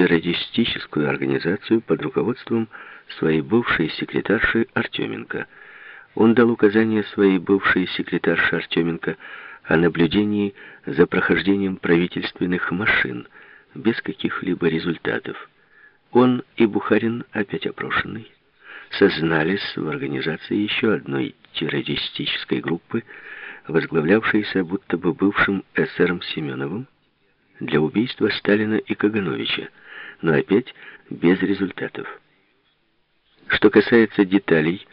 террористическую организацию под руководством своей бывшей секретарши Артеменко. Он дал указание своей бывшей секретарше Артеменко о наблюдении за прохождением правительственных машин без каких-либо результатов. Он и Бухарин, опять опрошенный, сознались в организации еще одной террористической группы, возглавлявшейся будто бы бывшим эсером Семеновым, для убийства Сталина и Кагановича, но опять без результатов. Что касается деталей,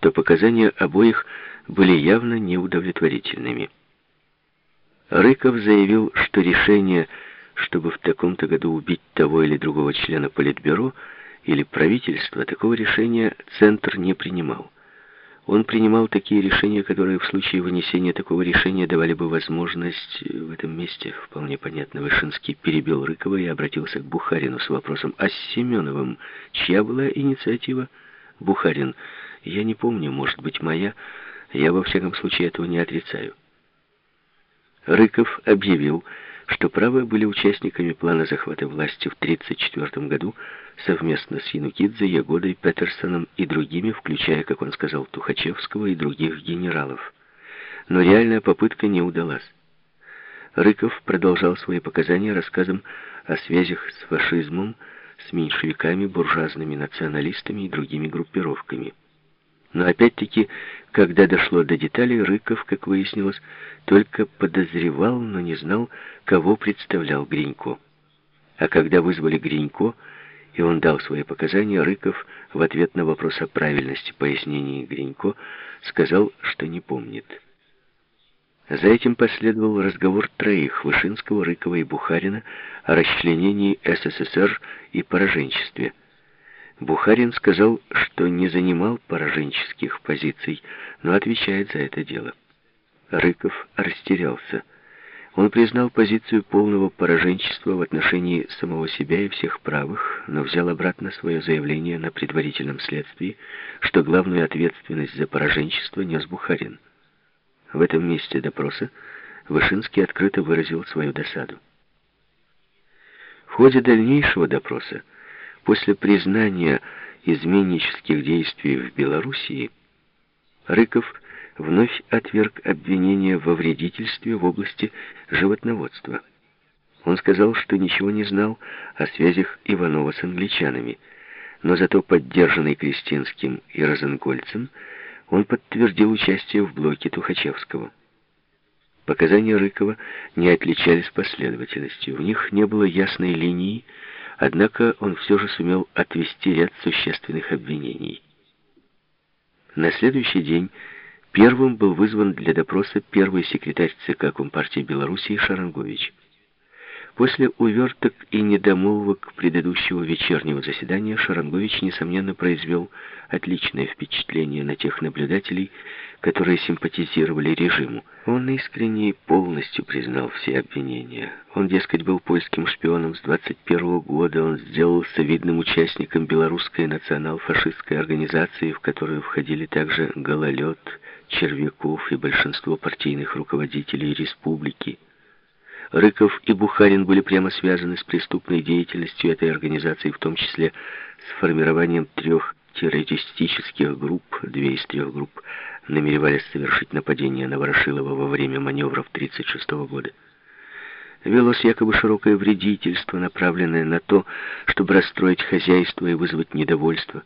то показания обоих были явно неудовлетворительными. Рыков заявил, что решение, чтобы в таком-то году убить того или другого члена Политбюро или правительства, такого решения Центр не принимал. Он принимал такие решения, которые в случае вынесения такого решения давали бы возможность в этом месте, вполне понятно, Вышинский перебил Рыкова и обратился к Бухарину с вопросом, а с Семеновым чья была инициатива? Бухарин, я не помню, может быть, моя, я во всяком случае этого не отрицаю. Рыков объявил, что правы были участниками плана захвата власти в 1934 году совместно с Янукидзе, Ягодой, Петерсоном и другими, включая, как он сказал, Тухачевского и других генералов. Но реальная попытка не удалась. Рыков продолжал свои показания рассказом о связях с фашизмом, с меньшевиками, буржуазными националистами и другими группировками. Но опять-таки, когда дошло до деталей, Рыков, как выяснилось, только подозревал, но не знал, кого представлял Гринько. А когда вызвали Гринько, и он дал свои показания, Рыков в ответ на вопрос о правильности пояснений Гринько сказал, что не помнит. За этим последовал разговор троих, Вышинского, Рыкова и Бухарина, о расчленении СССР и пораженчестве – Бухарин сказал, что не занимал пораженческих позиций, но отвечает за это дело. Рыков растерялся. Он признал позицию полного пораженчества в отношении самого себя и всех правых, но взял обратно свое заявление на предварительном следствии, что главную ответственность за пораженчество нес Бухарин. В этом месте допроса Вышинский открыто выразил свою досаду. В ходе дальнейшего допроса После признания изменнических действий в Белоруссии Рыков вновь отверг обвинения во вредительстве в области животноводства. Он сказал, что ничего не знал о связях Иванова с англичанами, но зато поддержанный Кристинским и Розенгольцем, он подтвердил участие в блоке Тухачевского. Показания Рыкова не отличались последовательностью, в них не было ясной линии, Однако он все же сумел отвести ряд существенных обвинений. На следующий день первым был вызван для допроса первый секретарь ЦК Компартии Белоруссии Шарангович. После уверток и недомолвок предыдущего вечернего заседания Шарангович, несомненно, произвел отличное впечатление на тех наблюдателей, которые симпатизировали режиму. Он искренне и полностью признал все обвинения. Он, дескать, был польским шпионом с 21 -го года, он сделался видным участником белорусской национал-фашистской организации, в которую входили также Гололед, Червяков и большинство партийных руководителей республики. Рыков и Бухарин были прямо связаны с преступной деятельностью этой организации, в том числе с формированием трех террористических групп, две из трех групп, намеревались совершить нападение на Ворошилова во время маневров 1936 года. Велось якобы широкое вредительство, направленное на то, чтобы расстроить хозяйство и вызвать недовольство.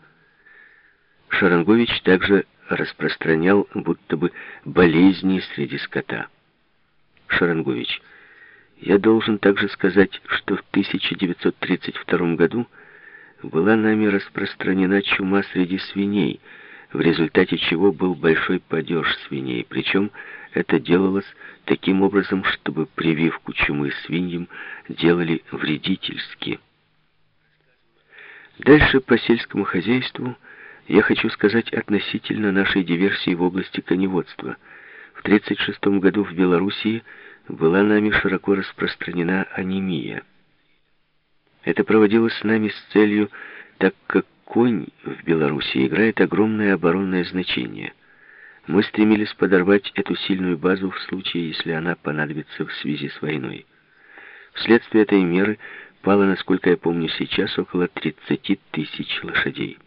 Шарангович также распространял будто бы болезни среди скота. Шарангович – я должен также сказать, что в 1932 году была нами распространена чума среди свиней, в результате чего был большой падеж свиней. Причем это делалось таким образом, чтобы прививку чумы свиньям делали вредительски. Дальше по сельскому хозяйству я хочу сказать относительно нашей диверсии в области коневодства. В 1936 году в Белоруссии была нами широко распространена анемия. Это проводилось с нами с целью, так как конь в Беларуси играет огромное оборонное значение. Мы стремились подорвать эту сильную базу в случае, если она понадобится в связи с войной. Вследствие этой меры пало, насколько я помню сейчас, около 30 тысяч лошадей.